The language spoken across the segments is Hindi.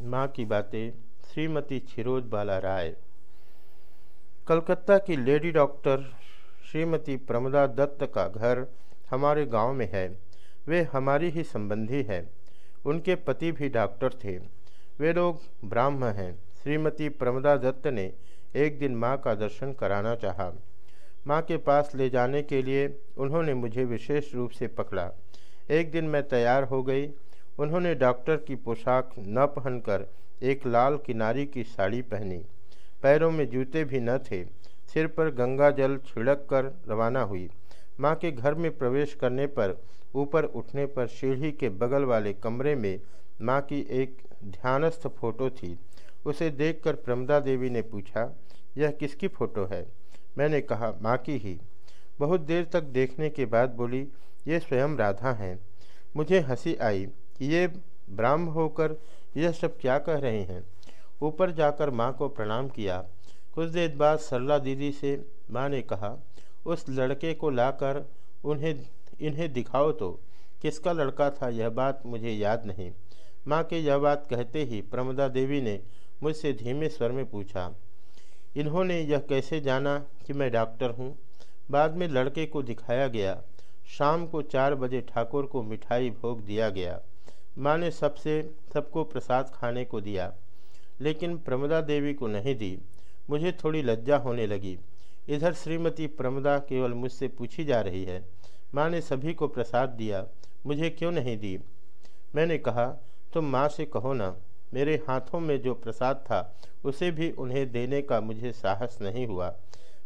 माँ की बातें श्रीमती छिरोज बाला राय। कलकत्ता की लेडी डॉक्टर श्रीमती प्रमदा दत्त का घर हमारे गाँव में है। वे हमारी ही संबंधी हैं। उनके पति भी डॉक्टर थे। वे लोग ब्राह्म हैं। श्रीमती प्रमदा दत्त ने एक दिन माँ का दर्शन कराना चाहा। माँ के पास ले जाने के लिए उन्होंने मुझे विशेष रूप से पकड़ा। एक दिन मैं तैयार हो गई उन्होंने डॉक्टर की पोशाक न पहनकर एक लाल किनारी की साड़ी पहनी। पैरों में जूते भी न थे। सिर पर गंगा जल छिड़क कर रवाना हुई। माँ के घर में प्रवेश करने पर ऊपर उठने पर सीढ़ी के बगल वाले कमरे में माँ की एक ध्यानस्थ फ़ोटो थी। उसे देखकर प्रमदा देवी ने पूछा, यह किसकी फ़ोटो है? मैंने कहा, माँ की ही। बहुत देर तक देखने के बाद बोली, ये स्वयं राधा हैं। मुझे हँसी आई। कि ये ब्राह्म होकर यह सब क्या कह रहे हैं? ऊपर जाकर माँ को प्रणाम किया। कुछ देर बाद सरला दीदी से माँ ने कहा, उस लड़के को लाकर उन्हें, इन्हें दिखाओ तो किसका लड़का था यह बात मुझे याद नहीं। माँ के यह बात कहते ही प्रमदा देवी ने मुझसे धीमे स्वर में पूछा, इन्होंने यह कैसे जाना कि मैं डॉक्टर हूँ? बाद में लड़के को दिखाया गया। शाम को चार बजे ठाकुर को मिठाई भोग दिया गया। माँ ने सबसे, सबको प्रसाद खाने को दिया, लेकिन प्रमदा देवी को नहीं दी। मुझे थोड़ी लज्जा होने लगी। इधर श्रीमती प्रमदा केवल मुझसे पूछी जा रही है, माँ ने सभी को प्रसाद दिया, मुझे क्यों नहीं दी? मैंने कहा, तुम माँ से कहो ना, मेरे हाथों में जो प्रसाद था, उसे भी उन्हें देने का मुझे साहस नहीं हुआ।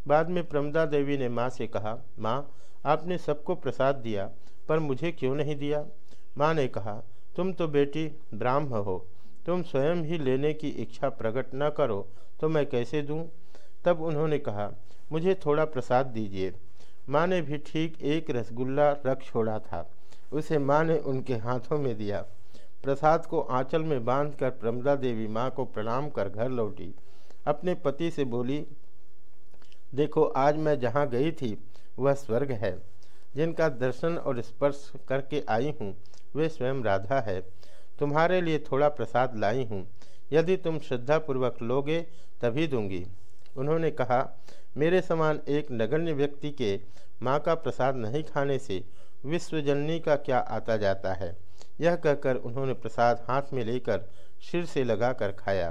बाद में प्रमदा देवी ने माँ से कहा, माँ, आपने सबको प्रसाद दिया, पर मुझे क्यों नहीं दिया? माँ ने कहा तुम तो बेटी ब्राह्म हो। तुम स्वयं ही लेने की इच्छा प्रकट न करो तो मैं कैसे दूँ? तब उन्होंने कहा, मुझे थोड़ा प्रसाद दीजिए। माँ ने भी ठीक एक रसगुल्ला रख छोड़ा था। उसे माँ ने उनके हाथों में दिया। प्रसाद को आंचल में बांधकर प्रमदा देवी माँ को प्रणाम कर घर लौटी। अपने पति से बोली, देखो, आज मैं जहाँ गई थी, वह स्वर्ग है। जिनका दर्शन और स्पर्श करके आई हूँ, वे स्वयं राधा है। तुम्हारे लिए थोड़ा प्रसाद लाई हूँ। यदि तुम श्रद्धापूर्वक लोगे, तभी दूँगी। उन्होंने कहा, मेरे समान एक नगण्य व्यक्ति के माँ का प्रसाद नहीं खाने से विश्वजननी का क्या आता जाता है? यह कहकर उन्होंने प्रसाद हाथ में लेकर सिर से लगाकर खाया।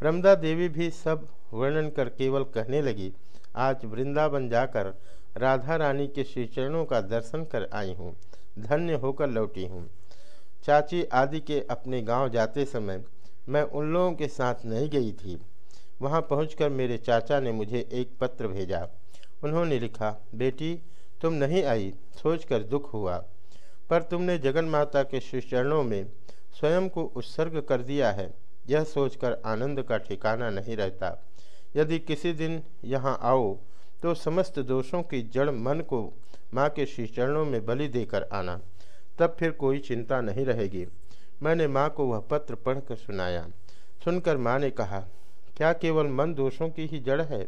प्रमदा देवी भी सब वर्णन कर केवल कहने लगी आज वृंदावन जाकर राधा रानी के श्री चरणों का दर्शन कर आई हूँ। धन्य होकर लौटी हूँ। चाची आदि के अपने गाँव जाते समय मैं उन लोगों के साथ नहीं गई थी। वहाँ पहुंचकर मेरे चाचा ने मुझे एक पत्र भेजा। उन्होंने लिखा, बेटी, तुम नहीं आई, सोचकर दुख हुआ। पर तुमने जगन माता के श्री चरणों में स्वयं को उत्सर्ग कर दिया है। यह सोचकर आनंद का ठिकाना नहीं रहता। यदि किसी दिन यहाँ आओ तो समस्त दोषों की जड़ मन को माँ के श्री चरणों में बलि देकर आना। तब फिर कोई चिंता नहीं रहेगी। मैंने माँ को वह पत्र पढ़कर सुनाया। सुनकर माँ ने कहा, क्या केवल मन दोषों की ही जड़ है?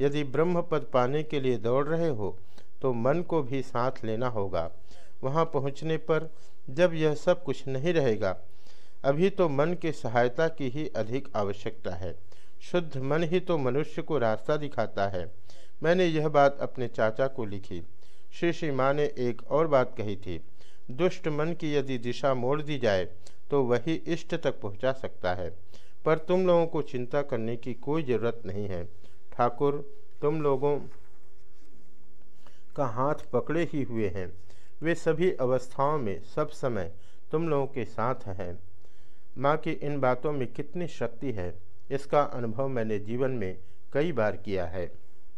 यदि ब्रह्म पद पाने के लिए दौड़ रहे हो तो मन को भी साथ लेना होगा। वहाँ पहुँचने पर जब यह सब कुछ नहीं रहेगा, अभी तो मन की सहायता की ही अधिक आवश्यकता है। शुद्ध मन ही तो मनुष्य को रास्ता दिखाता है। मैंने यह बात अपने चाचा को लिखी। श्री श्री माँ ने एक और बात कही थी। दुष्ट मन की यदि दिशा मोड़ दी जाए तो वही इष्ट तक पहुँचा सकता है। पर तुम लोगों को चिंता करने की कोई ज़रूरत नहीं है। ठाकुर, तुम लोगों का हाथ पकड़े ही हुए हैं। वे सभी अवस्थाओं में सब समय तुम लोगों के साथ हैं। माँ की इन बातों में कितनी शक्ति है? इसका अनुभव मैंने जीवन में कई बार किया है।